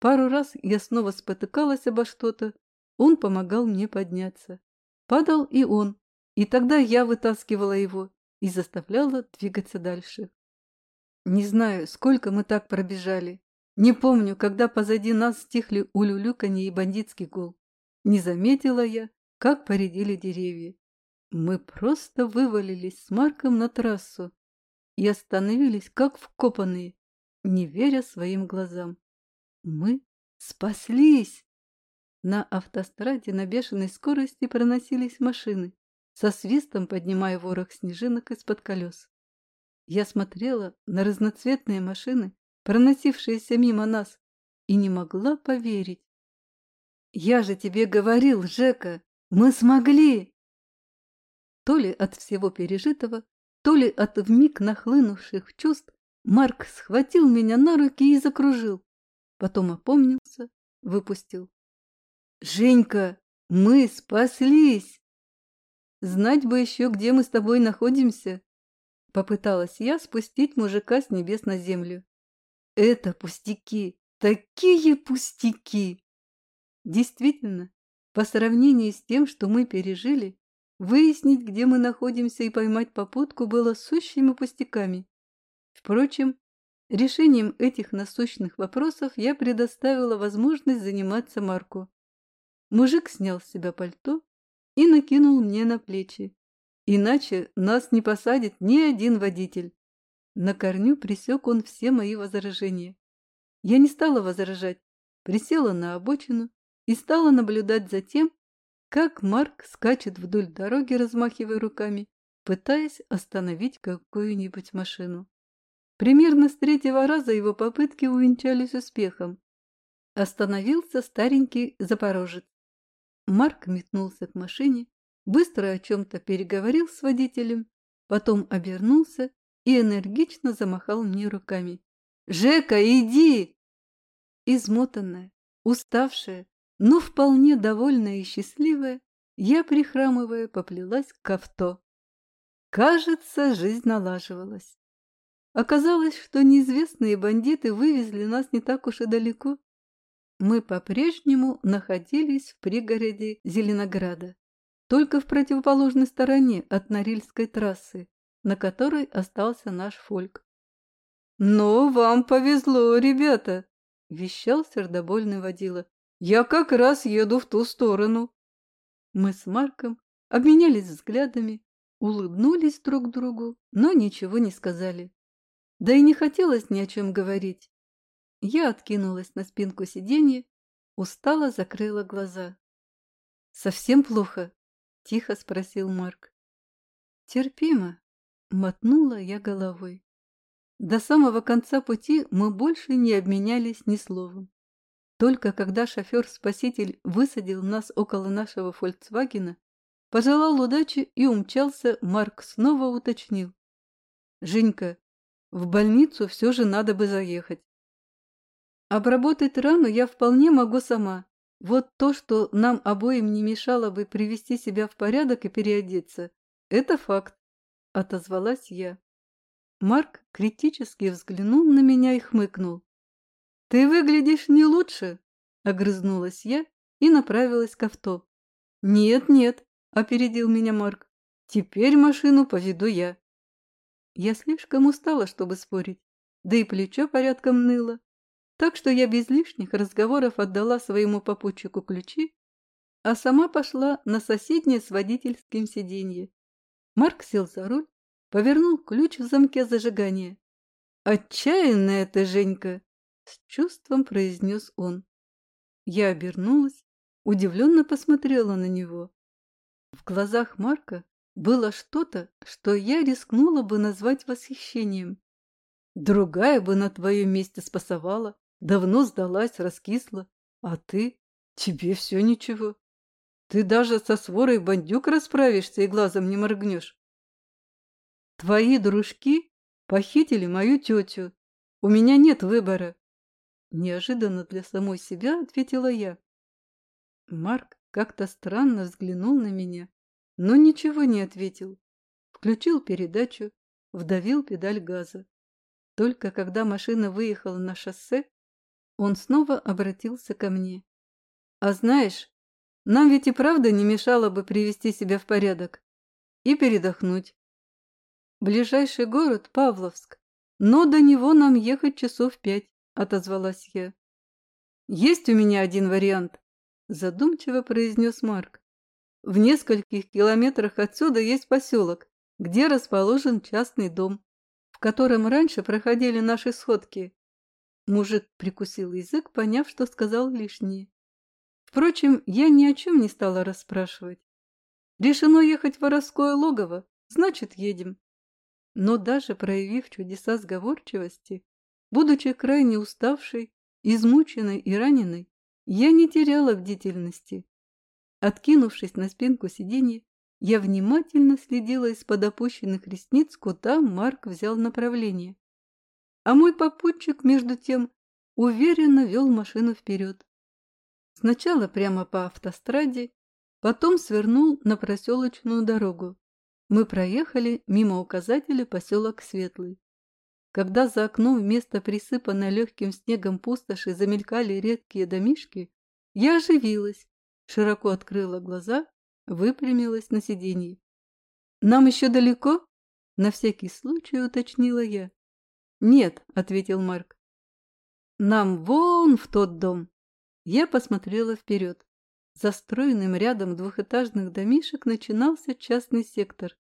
Пару раз я снова спотыкалась обо что-то, он помогал мне подняться. Падал и он, и тогда я вытаскивала его и заставляла двигаться дальше. Не знаю, сколько мы так пробежали. Не помню, когда позади нас стихли улюлюканье и бандитский гул. Не заметила я, как поредели деревья. Мы просто вывалились с Марком на трассу и остановились, как вкопанные, не веря своим глазам. Мы спаслись! На автостраде на бешеной скорости проносились машины, со свистом поднимая ворох снежинок из-под колес. Я смотрела на разноцветные машины, проносившиеся мимо нас, и не могла поверить. «Я же тебе говорил, Жека, мы смогли!» То ли от всего пережитого, то ли от вмиг нахлынувших чувств, Марк схватил меня на руки и закружил. Потом опомнился, выпустил. «Женька, мы спаслись!» «Знать бы еще, где мы с тобой находимся!» Попыталась я спустить мужика с небес на землю. «Это пустяки! Такие пустяки!» Действительно, по сравнению с тем, что мы пережили, выяснить, где мы находимся и поймать попутку было сущими пустяками. Впрочем, решением этих насущных вопросов я предоставила возможность заниматься Марку. Мужик снял с себя пальто и накинул мне на плечи. Иначе нас не посадит ни один водитель. На корню присек он все мои возражения. Я не стала возражать, присела на обочину и стала наблюдать за тем, как Марк скачет вдоль дороги, размахивая руками, пытаясь остановить какую-нибудь машину. Примерно с третьего раза его попытки увенчались успехом. Остановился старенький запорожец. Марк метнулся к машине, быстро о чем-то переговорил с водителем, потом обернулся и энергично замахал мне руками. «Жека, иди!» Измотанная, уставшая, но вполне довольная и счастливая, я, прихрамывая, поплелась к авто. Кажется, жизнь налаживалась. Оказалось, что неизвестные бандиты вывезли нас не так уж и далеко. Мы по-прежнему находились в пригороде Зеленограда, только в противоположной стороне от Норильской трассы, на которой остался наш фольк. «Но вам повезло, ребята!» – вещал сердобольный водила. «Я как раз еду в ту сторону!» Мы с Марком обменялись взглядами, улыбнулись друг другу, но ничего не сказали. Да и не хотелось ни о чем говорить. Я откинулась на спинку сиденья, устало закрыла глаза. «Совсем плохо?» – тихо спросил Марк. «Терпимо», – мотнула я головой. До самого конца пути мы больше не обменялись ни словом. Только когда шофер-спаситель высадил нас около нашего «Фольксвагена», пожелал удачи и умчался, Марк снова уточнил. «Женька, в больницу все же надо бы заехать. Обработать рану я вполне могу сама. Вот то, что нам обоим не мешало бы привести себя в порядок и переодеться, это факт, — отозвалась я. Марк критически взглянул на меня и хмыкнул. «Ты выглядишь не лучше», — огрызнулась я и направилась к авто. «Нет, нет», — опередил меня Марк. «Теперь машину поведу я». Я слишком устала, чтобы спорить, да и плечо порядком ныло. Так что я без лишних разговоров отдала своему попутчику ключи, а сама пошла на соседнее с водительским сиденье. Марк сел за руль, повернул ключ в замке зажигания. «Отчаянная ты, Женька!» — с чувством произнес он. Я обернулась, удивленно посмотрела на него. В глазах Марка было что-то, что я рискнула бы назвать восхищением. Другая бы на твоем месте спасовала, Давно сдалась, раскисла. А ты? Тебе все ничего. Ты даже со сворой бандюк расправишься и глазом не моргнешь. Твои дружки похитили мою тетю. У меня нет выбора. Неожиданно для самой себя ответила я. Марк как-то странно взглянул на меня, но ничего не ответил. Включил передачу, вдавил педаль газа. Только когда машина выехала на шоссе, он снова обратился ко мне. «А знаешь, нам ведь и правда не мешало бы привести себя в порядок и передохнуть. Ближайший город – Павловск. но до него нам ехать часов пять», — отозвалась я. «Есть у меня один вариант», — задумчиво произнес Марк. «В нескольких километрах отсюда есть поселок, где расположен частный дом, в котором раньше проходили наши сходки. Мужик прикусил язык, поняв, что сказал лишнее. Впрочем, я ни о чем не стала расспрашивать. Решено ехать в воровское логово, значит, едем. Но даже проявив чудеса сговорчивости, будучи крайне уставшей, измученной и раненой, я не теряла бдительности. Откинувшись на спинку сиденья, я внимательно следила из-под опущенных ресниц, куда Марк взял направление. А мой попутчик, между тем, уверенно вел машину вперед. Сначала прямо по автостраде, потом свернул на проселочную дорогу. Мы проехали мимо указателя поселок Светлый. Когда за окном вместо присыпанной легким снегом пустоши замелькали редкие домишки, я оживилась, широко открыла глаза выпрямилась на сиденье. «Нам еще далеко?» — на всякий случай уточнила я. «Нет», — ответил Марк. «Нам вон в тот дом». Я посмотрела вперед. За стройным рядом двухэтажных домишек начинался частный сектор.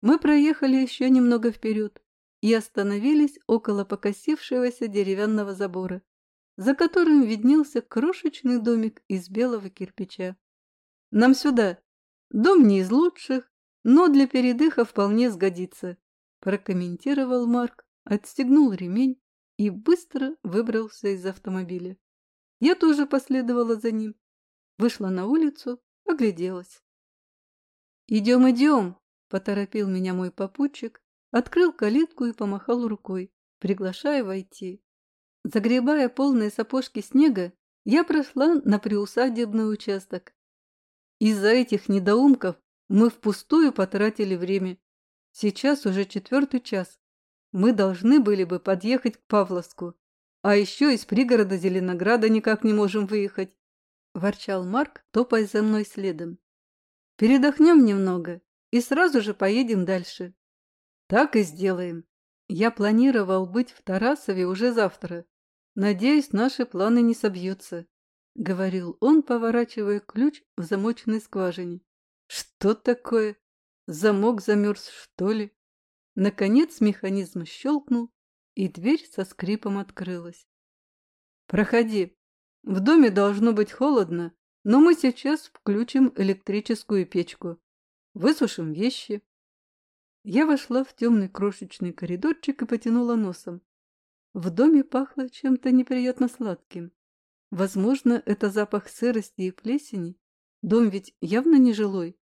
Мы проехали еще немного вперед и остановились около покосившегося деревянного забора, за которым виднелся крошечный домик из белого кирпича. «Нам сюда!» Дом не из лучших, но для передыха вполне сгодится, прокомментировал Марк, отстегнул ремень и быстро выбрался из автомобиля. Я тоже последовала за ним, вышла на улицу, огляделась. «Идем, идем!» – поторопил меня мой попутчик, открыл калитку и помахал рукой, приглашая войти. Загребая полные сапожки снега, я прошла на приусадебный участок, из-за этих недоумков мы впустую потратили время. Сейчас уже четвертый час. Мы должны были бы подъехать к Павловску. А еще из пригорода Зеленограда никак не можем выехать. Ворчал Марк, топая за мной следом. Передохнем немного и сразу же поедем дальше. Так и сделаем. Я планировал быть в Тарасове уже завтра. Надеюсь, наши планы не собьются. — говорил он, поворачивая ключ в замоченной скважине. «Что такое? Замок замерз, что ли?» Наконец механизм щелкнул, и дверь со скрипом открылась. «Проходи. В доме должно быть холодно, но мы сейчас включим электрическую печку. Высушим вещи». Я вошла в темный крошечный коридорчик и потянула носом. В доме пахло чем-то неприятно сладким. Возможно, это запах сырости и плесени. Дом ведь явно не жилой.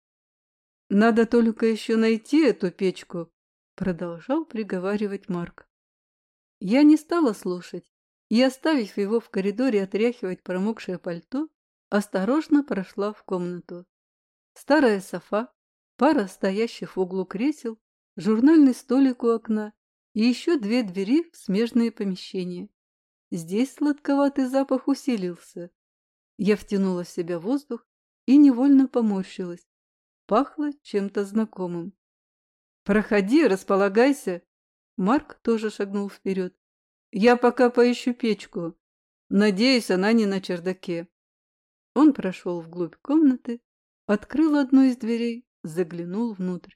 Надо только еще найти эту печку, продолжал приговаривать Марк. Я не стала слушать и, оставив его в коридоре отряхивать промокшее пальто, осторожно прошла в комнату. Старая софа, пара стоящих в углу кресел, журнальный столик у окна и еще две двери в смежные помещения. Здесь сладковатый запах усилился. Я втянула в себя воздух и невольно поморщилась. Пахло чем-то знакомым. «Проходи, располагайся!» Марк тоже шагнул вперед. «Я пока поищу печку. Надеюсь, она не на чердаке». Он прошел вглубь комнаты, открыл одну из дверей, заглянул внутрь.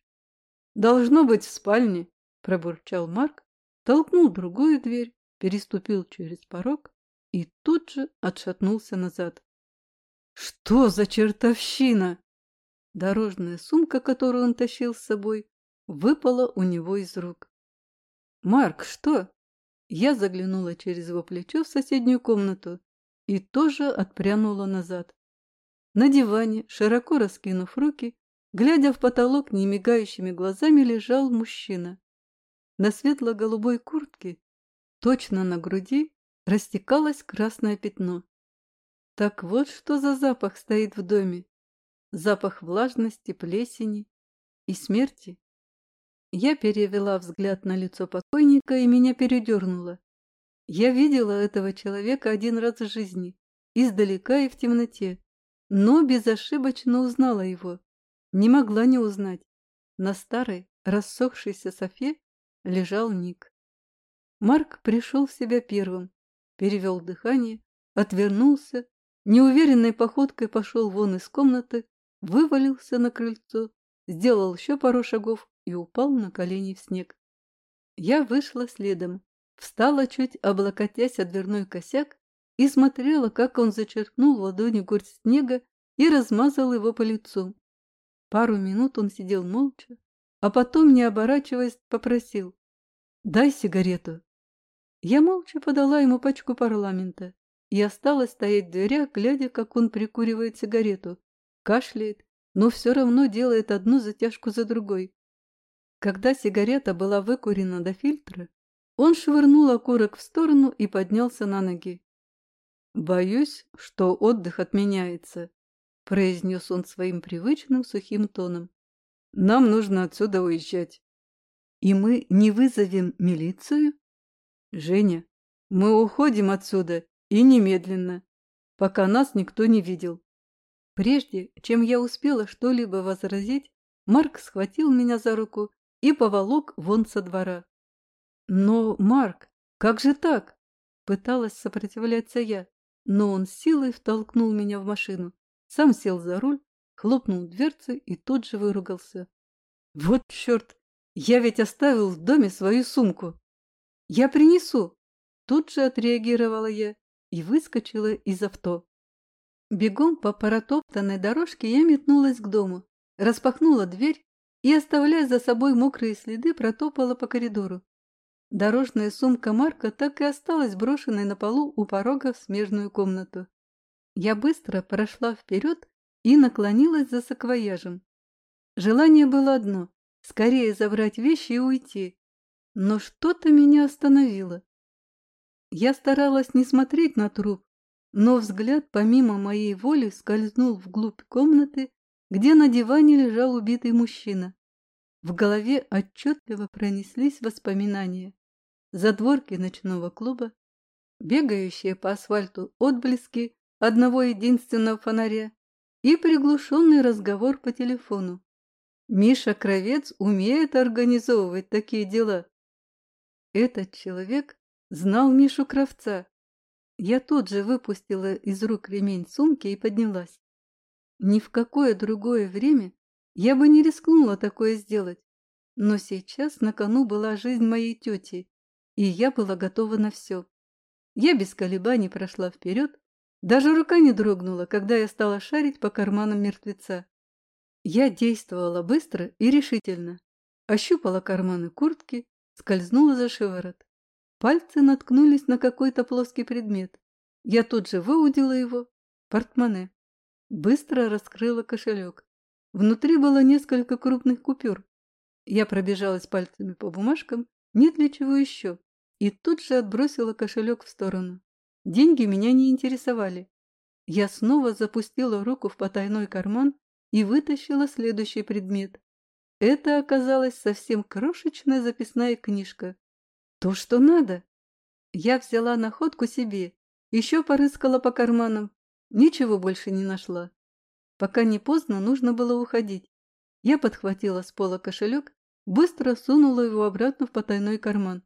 «Должно быть в спальне», – пробурчал Марк, толкнул другую дверь переступил через порог и тут же отшатнулся назад. «Что за чертовщина?» Дорожная сумка, которую он тащил с собой, выпала у него из рук. «Марк, что?» Я заглянула через его плечо в соседнюю комнату и тоже отпрянула назад. На диване, широко раскинув руки, глядя в потолок немигающими глазами, лежал мужчина. На светло-голубой куртке Точно на груди растекалось красное пятно. Так вот что за запах стоит в доме. Запах влажности, плесени и смерти. Я перевела взгляд на лицо покойника и меня передернуло. Я видела этого человека один раз в жизни, издалека и в темноте, но безошибочно узнала его. Не могла не узнать. На старой, рассохшейся софе лежал Ник. Марк пришел в себя первым, перевел дыхание, отвернулся, неуверенной походкой пошел вон из комнаты, вывалился на крыльцо, сделал еще пару шагов и упал на колени в снег. Я вышла следом, встала чуть, облокотясь о дверной косяк, и смотрела, как он зачерпнул ладонью горсть снега и размазал его по лицу. Пару минут он сидел молча, а потом, не оборачиваясь, попросил «Дай сигарету». Я молча подала ему пачку парламента и осталась стоять в дверях, глядя, как он прикуривает сигарету, кашляет, но все равно делает одну затяжку за другой. Когда сигарета была выкурена до фильтра, он швырнул окурок в сторону и поднялся на ноги. «Боюсь, что отдых отменяется», — произнес он своим привычным сухим тоном. «Нам нужно отсюда уезжать». «И мы не вызовем милицию?» «Женя, мы уходим отсюда и немедленно, пока нас никто не видел». Прежде, чем я успела что-либо возразить, Марк схватил меня за руку и поволок вон со двора. «Но, Марк, как же так?» — пыталась сопротивляться я но он силой втолкнул меня в машину, сам сел за руль, хлопнул дверцы и тут же выругался. «Вот черт! Я ведь оставил в доме свою сумку!» «Я принесу!» Тут же отреагировала я и выскочила из авто. Бегом по протоптанной дорожке я метнулась к дому, распахнула дверь и, оставляя за собой мокрые следы, протопала по коридору. Дорожная сумка Марка так и осталась брошенной на полу у порога в смежную комнату. Я быстро прошла вперед и наклонилась за саквояжем. Желание было одно — скорее забрать вещи и уйти. Но что-то меня остановило. Я старалась не смотреть на труп, но взгляд помимо моей воли скользнул вглубь комнаты, где на диване лежал убитый мужчина. В голове отчетливо пронеслись воспоминания. Задворки ночного клуба, бегающие по асфальту отблески одного единственного фонаря и приглушенный разговор по телефону. Миша Кровец умеет организовывать такие дела. Этот человек знал Мишу Кравца. Я тут же выпустила из рук ремень сумки и поднялась. Ни в какое другое время я бы не рискнула такое сделать. Но сейчас на кону была жизнь моей тети, и я была готова на все. Я без колебаний прошла вперед, даже рука не дрогнула, когда я стала шарить по карманам мертвеца. Я действовала быстро и решительно. Ощупала карманы куртки, скользнула за шиворот. Пальцы наткнулись на какой-то плоский предмет. Я тут же выудила его. Портмоне. Быстро раскрыла кошелек. Внутри было несколько крупных купюр. Я пробежалась пальцами по бумажкам, нет для чего еще, и тут же отбросила кошелек в сторону. Деньги меня не интересовали. Я снова запустила руку в потайной карман и вытащила следующий предмет. Это оказалась совсем крошечная записная книжка. То, что надо. Я взяла находку себе, еще порыскала по карманам, ничего больше не нашла. Пока не поздно, нужно было уходить. Я подхватила с пола кошелек Быстро сунула его обратно в потайной карман.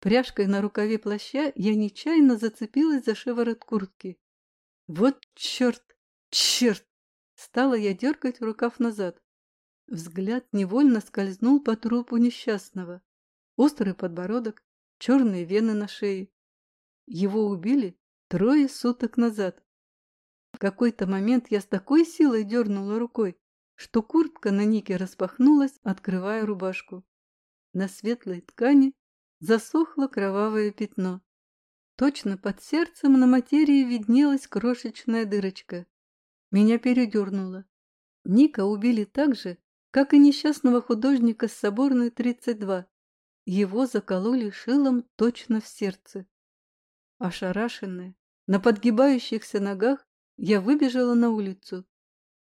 Пряжкой на рукаве плаща я нечаянно зацепилась за шиворот куртки. Вот черт! Черт! Стала я дергать рукав назад. Взгляд невольно скользнул по трупу несчастного. Острый подбородок, черные вены на шее. Его убили трое суток назад. В какой-то момент я с такой силой дернула рукой, что куртка на Нике распахнулась, открывая рубашку. На светлой ткани засохло кровавое пятно. Точно под сердцем на материи виднелась крошечная дырочка. Меня передернуло. Ника убили так же, как и несчастного художника с Соборной 32. Его закололи шилом точно в сердце. Ошарашенная, на подгибающихся ногах, я выбежала на улицу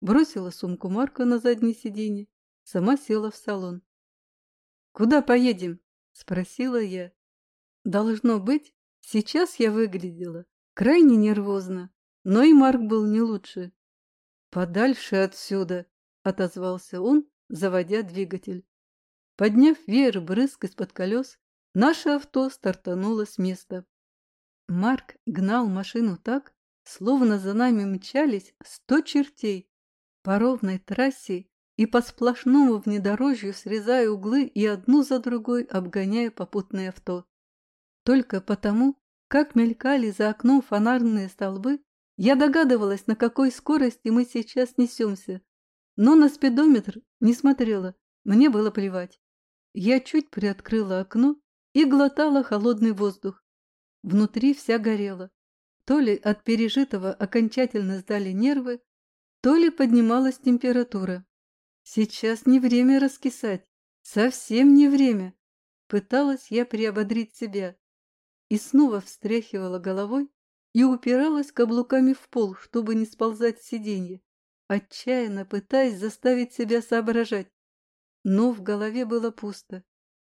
бросила сумку Марка на заднее сиденье, сама села в салон. «Куда поедем?» – спросила я. Должно быть, сейчас я выглядела крайне нервозно, но и Марк был не лучше. «Подальше отсюда!» – отозвался он, заводя двигатель. Подняв веер брызг из-под колес, наше авто стартануло с места. Марк гнал машину так, словно за нами мчались сто чертей по ровной трассе и по сплошному внедорожью срезая углы и одну за другой обгоняя попутное авто. Только потому, как мелькали за окном фонарные столбы, я догадывалась, на какой скорости мы сейчас несемся, но на спидометр не смотрела, мне было плевать. Я чуть приоткрыла окно и глотала холодный воздух. Внутри вся горела. То ли от пережитого окончательно сдали нервы, то ли поднималась температура. Сейчас не время раскисать, совсем не время. Пыталась я приободрить себя и снова встряхивала головой и упиралась каблуками в пол, чтобы не сползать с сиденья, отчаянно пытаясь заставить себя соображать. Но в голове было пусто.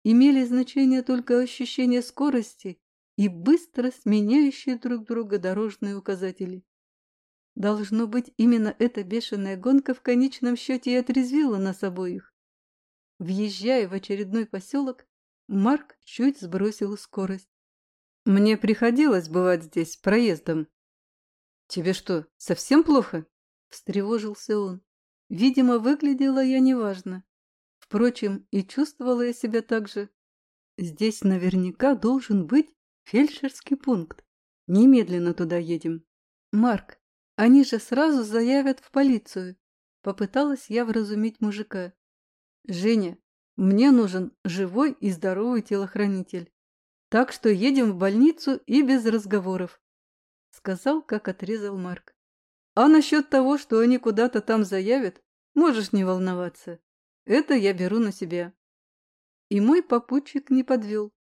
Имели значение только ощущение скорости и быстро сменяющие друг друга дорожные указатели. Должно быть, именно эта бешеная гонка в конечном счете и отрезвила нас обоих. Въезжая в очередной поселок, Марк чуть сбросил скорость. «Мне приходилось бывать здесь проездом». «Тебе что, совсем плохо?» – встревожился он. Видимо, выглядела я неважно. Впрочем, и чувствовала я себя так же. Здесь наверняка должен быть фельдшерский пункт. Немедленно туда едем. Марк, они же сразу заявят в полицию. Попыталась я вразумить мужика. Женя, мне нужен живой и здоровый телохранитель. Так что едем в больницу и без разговоров. Сказал, как отрезал Марк. А насчет того, что они куда-то там заявят, можешь не волноваться. Это я беру на себя. И мой попутчик не подвел.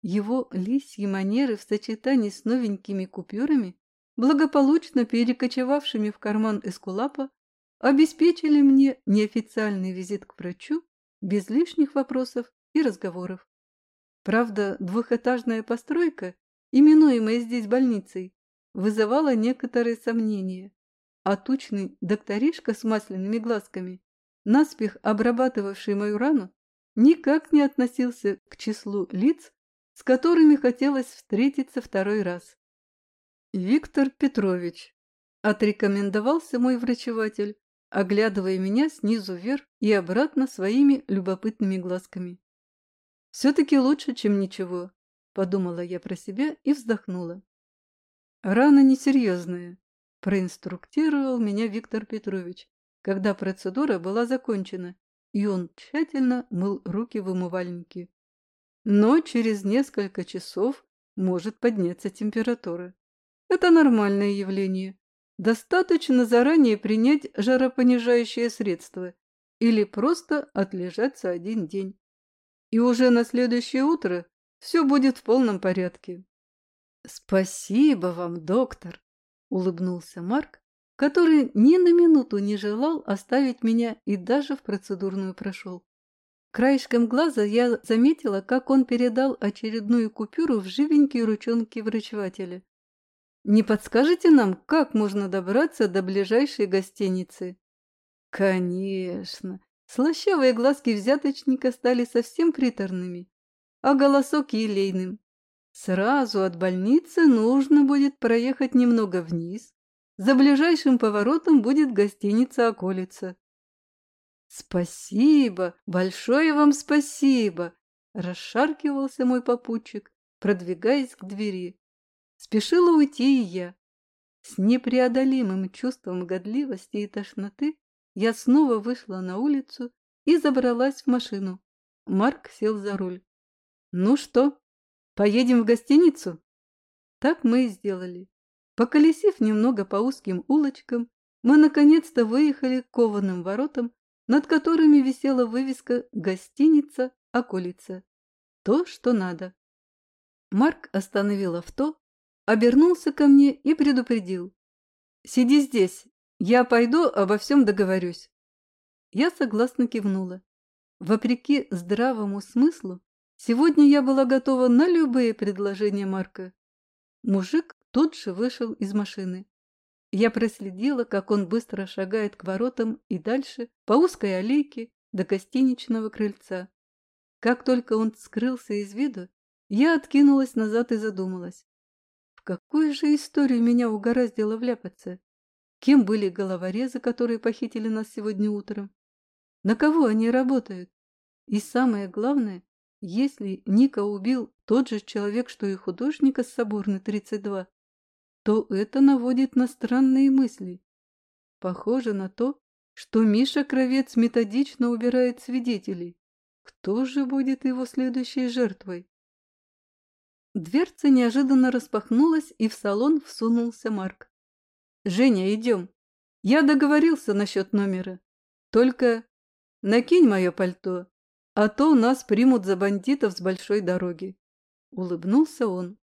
Его лисьи манеры в сочетании с новенькими купюрами благополучно перекочевавшими в карман Эскулапа, обеспечили мне неофициальный визит к врачу без лишних вопросов и разговоров. Правда, двухэтажная постройка, именуемая здесь больницей, вызывала некоторые сомнения, а тучный докторишка с масляными глазками, наспех обрабатывавший мою рану, никак не относился к числу лиц, с которыми хотелось встретиться второй раз. Виктор Петрович, отрекомендовался мой врачеватель, оглядывая меня снизу вверх и обратно своими любопытными глазками. «Все-таки лучше, чем ничего», – подумала я про себя и вздохнула. «Рана несерьезная», – проинструктировал меня Виктор Петрович, когда процедура была закончена, и он тщательно мыл руки в умывальнике. Но через несколько часов может подняться температура. Это нормальное явление. Достаточно заранее принять жаропонижающее средство или просто отлежаться один день. И уже на следующее утро все будет в полном порядке. «Спасибо вам, доктор!» – улыбнулся Марк, который ни на минуту не желал оставить меня и даже в процедурную прошел. Краешком глаза я заметила, как он передал очередную купюру в живенькие ручонки врачевателя. Не подскажете нам, как можно добраться до ближайшей гостиницы? Конечно. Слащавые глазки взяточника стали совсем приторными, а голосок елейным. Сразу от больницы нужно будет проехать немного вниз. За ближайшим поворотом будет гостиница «Околица». «Спасибо! Большое вам спасибо!» – расшаркивался мой попутчик, продвигаясь к двери. Спешила уйти и я. С непреодолимым чувством годливости и тошноты я снова вышла на улицу и забралась в машину. Марк сел за руль. «Ну что, поедем в гостиницу?» Так мы и сделали. Поколесив немного по узким улочкам, мы наконец-то выехали к кованым воротам, над которыми висела вывеска «Гостиница Околица». То, что надо. Марк остановил авто, обернулся ко мне и предупредил. «Сиди здесь, я пойду, обо всем договорюсь». Я согласно кивнула. Вопреки здравому смыслу, сегодня я была готова на любые предложения Марка. Мужик тут же вышел из машины. Я проследила, как он быстро шагает к воротам и дальше по узкой аллейке до гостиничного крыльца. Как только он скрылся из виду, Я откинулась назад и задумалась. Какую же историю меня угораздило вляпаться? Кем были головорезы, которые похитили нас сегодня утром? На кого они работают? И самое главное, если Ника убил тот же человек, что и художника с Соборной 32, то это наводит на странные мысли. Похоже на то, что Миша Кровец методично убирает свидетелей. Кто же будет его следующей жертвой? Дверца неожиданно распахнулась, и в салон всунулся Марк. «Женя, идем. Я договорился насчет номера. Только накинь мое пальто, а то нас примут за бандитов с большой дороги». Улыбнулся он.